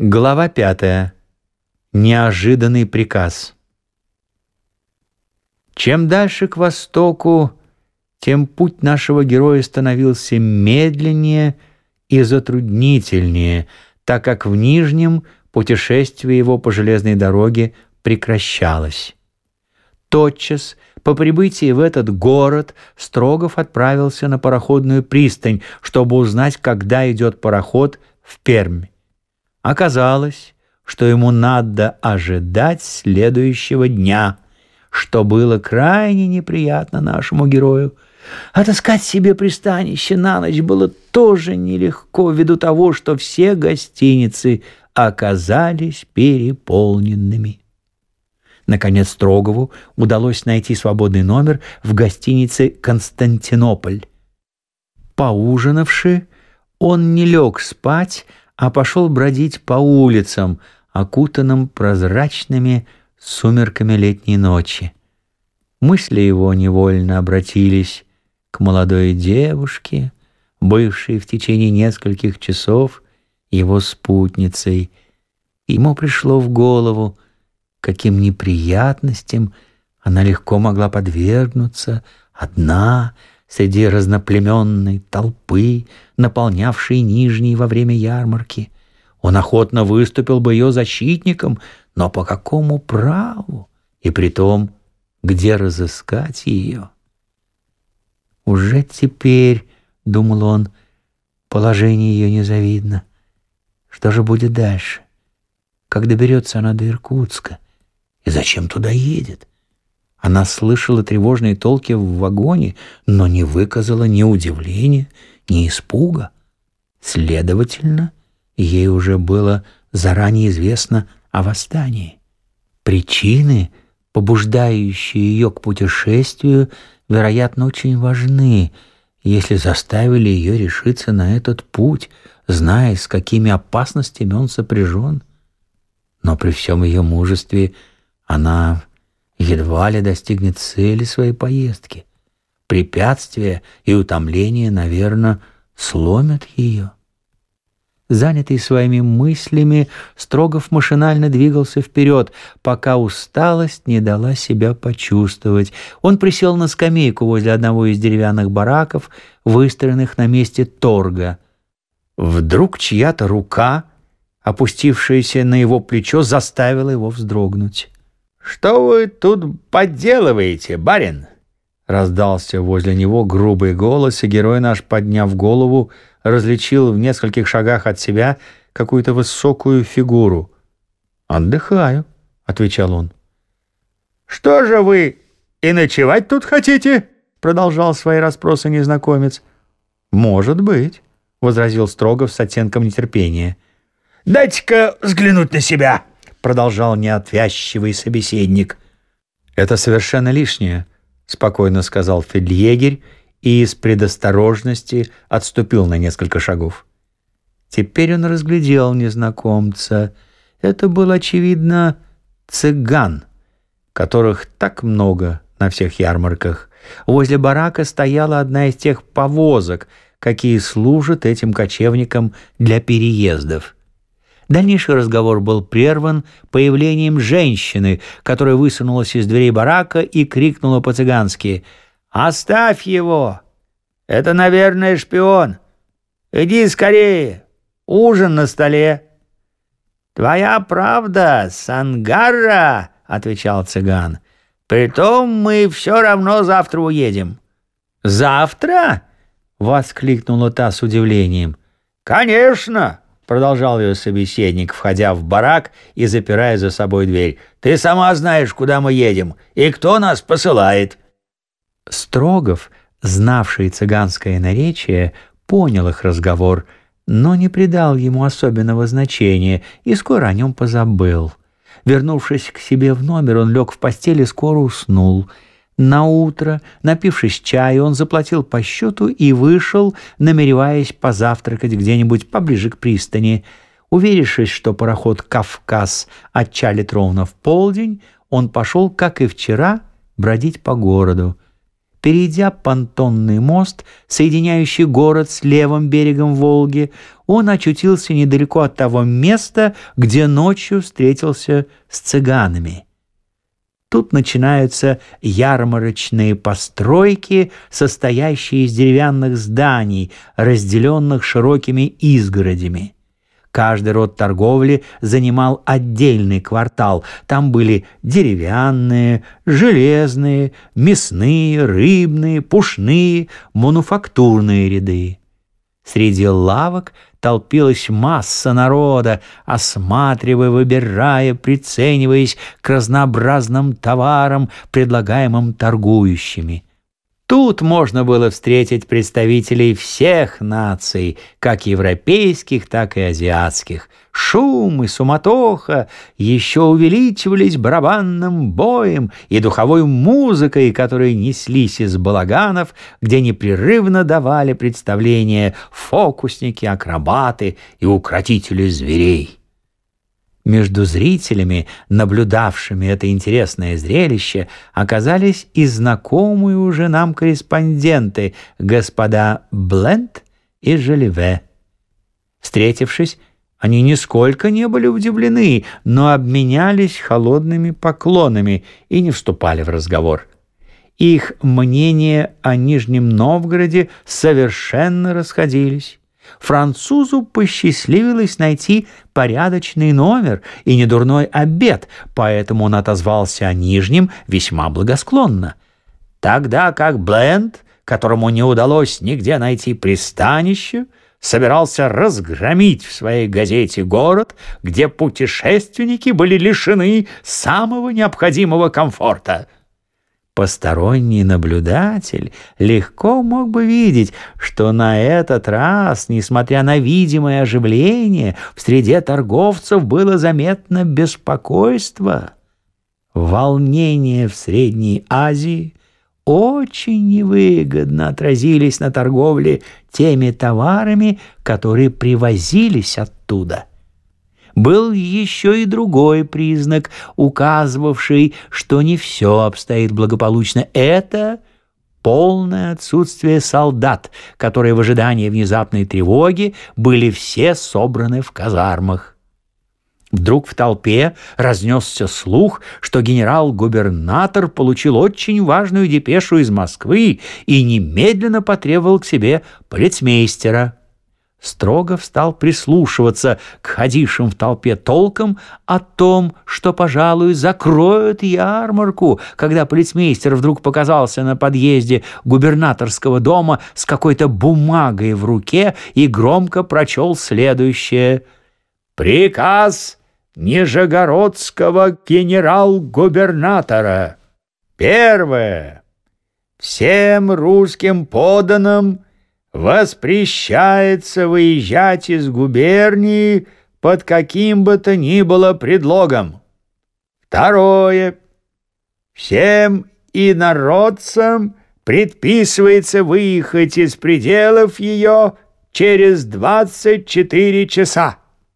Глава пятая. Неожиданный приказ. Чем дальше к востоку, тем путь нашего героя становился медленнее и затруднительнее, так как в Нижнем путешествие его по железной дороге прекращалось. Тотчас по прибытии в этот город Строгов отправился на пароходную пристань, чтобы узнать, когда идет пароход в Пермь. Оказалось, что ему надо ожидать следующего дня, что было крайне неприятно нашему герою. Отыскать себе пристанище на ночь было тоже нелегко, ввиду того, что все гостиницы оказались переполненными. Наконец Строгову удалось найти свободный номер в гостинице «Константинополь». Поужинавши, он не лег спать, а пошел бродить по улицам, окутанным прозрачными сумерками летней ночи. Мысли его невольно обратились к молодой девушке, бывшей в течение нескольких часов его спутницей. Ему пришло в голову, каким неприятностям она легко могла подвергнуться одна среди разноплеменной толпы, наполнявшей Нижний во время ярмарки. Он охотно выступил бы ее защитником, но по какому праву? И при том, где разыскать ее? Уже теперь, — думал он, — положение ее незавидно. Что же будет дальше? Как доберется она до Иркутска? И зачем туда едет? Она слышала тревожные толки в вагоне, но не выказала ни удивления, ни испуга. Следовательно, ей уже было заранее известно о восстании. Причины, побуждающие ее к путешествию, вероятно, очень важны, если заставили ее решиться на этот путь, зная, с какими опасностями он сопряжен. Но при всем ее мужестве она едва ли достигнет цели своей поездки. Препятствия и утомления, наверное, сломят ее. Занятый своими мыслями, Строгов машинально двигался вперед, пока усталость не дала себя почувствовать. Он присел на скамейку возле одного из деревянных бараков, выстроенных на месте торга. Вдруг чья-то рука, опустившаяся на его плечо, заставила его вздрогнуть. «Что вы тут подделываете, барин?» Раздался возле него грубый голос, и герой наш, подняв голову, различил в нескольких шагах от себя какую-то высокую фигуру. «Отдыхаю», — отвечал он. «Что же вы, и ночевать тут хотите?» — продолжал свои расспросы незнакомец. «Может быть», — возразил Строгов с оттенком нетерпения. «Дайте-ка взглянуть на себя!» Продолжал неотвязчивый собеседник. «Это совершенно лишнее», — спокойно сказал фельдъегерь и из предосторожности отступил на несколько шагов. Теперь он разглядел незнакомца. Это был, очевидно, цыган, которых так много на всех ярмарках. Возле барака стояла одна из тех повозок, какие служат этим кочевникам для переездов. Дальнейший разговор был прерван появлением женщины, которая высунулась из дверей барака и крикнула по-цыгански «Оставь его! Это, наверное, шпион! Иди скорее! Ужин на столе!» «Твоя правда, Сангарра!» — отвечал цыган. «Притом мы все равно завтра уедем». «Завтра?» — воскликнула та с удивлением. «Конечно!» Продолжал ее собеседник, входя в барак и запирая за собой дверь. «Ты сама знаешь, куда мы едем, и кто нас посылает». Строгов, знавший цыганское наречие, понял их разговор, но не придал ему особенного значения и скоро о нем позабыл. Вернувшись к себе в номер, он лег в постели и скоро уснул — на утро, напившись чая, он заплатил по счету и вышел, намереваясь позавтракать где-нибудь поближе к пристани. Уверившись, что пароход «Кавказ» отчалит ровно в полдень, он пошел, как и вчера, бродить по городу. Перейдя понтонный мост, соединяющий город с левым берегом Волги, он очутился недалеко от того места, где ночью встретился с цыганами. Тут начинаются ярмарочные постройки, состоящие из деревянных зданий, разделенных широкими изгородями. Каждый род торговли занимал отдельный квартал. Там были деревянные, железные, мясные, рыбные, пушные, мануфактурные ряды. Среди лавок толпилась масса народа, осматривая, выбирая, прицениваясь к разнообразным товарам, предлагаемым торгующими. Тут можно было встретить представителей всех наций, как европейских, так и азиатских. Шум и суматоха еще увеличивались барабанным боем и духовой музыкой, которые неслись из балаганов, где непрерывно давали представления фокусники, акробаты и укротители зверей. Между зрителями, наблюдавшими это интересное зрелище, оказались и знакомые уже нам корреспонденты, господа Бленд и Желеве. Встретившись, они нисколько не были удивлены, но обменялись холодными поклонами и не вступали в разговор. Их мнения о Нижнем Новгороде совершенно расходились. Французу посчастливилось найти порядочный номер и недурной обед, поэтому он отозвался о Нижнем весьма благосклонно. Тогда как Бленд, которому не удалось нигде найти пристанище, собирался разгромить в своей газете город, где путешественники были лишены самого необходимого комфорта — Посторонний наблюдатель легко мог бы видеть, что на этот раз, несмотря на видимое оживление, в среде торговцев было заметно беспокойство. Волнения в Средней Азии очень невыгодно отразились на торговле теми товарами, которые привозились оттуда был еще и другой признак, указывавший, что не все обстоит благополучно. Это полное отсутствие солдат, которые в ожидании внезапной тревоги были все собраны в казармах. Вдруг в толпе разнесся слух, что генерал-губернатор получил очень важную депешу из Москвы и немедленно потребовал к себе полицмейстера строго стал прислушиваться к ходившим в толпе толкам о том, что, пожалуй, закроют ярмарку, когда полицмейстер вдруг показался на подъезде губернаторского дома с какой-то бумагой в руке и громко прочел следующее «Приказ Нижегородского генерал-губернатора. Первое. Всем русским поданным – воспрещается выезжать из губернии под каким бы то ни было предлогом. Второе. Всем инородцам предписывается выехать из пределов ее через 24 часа.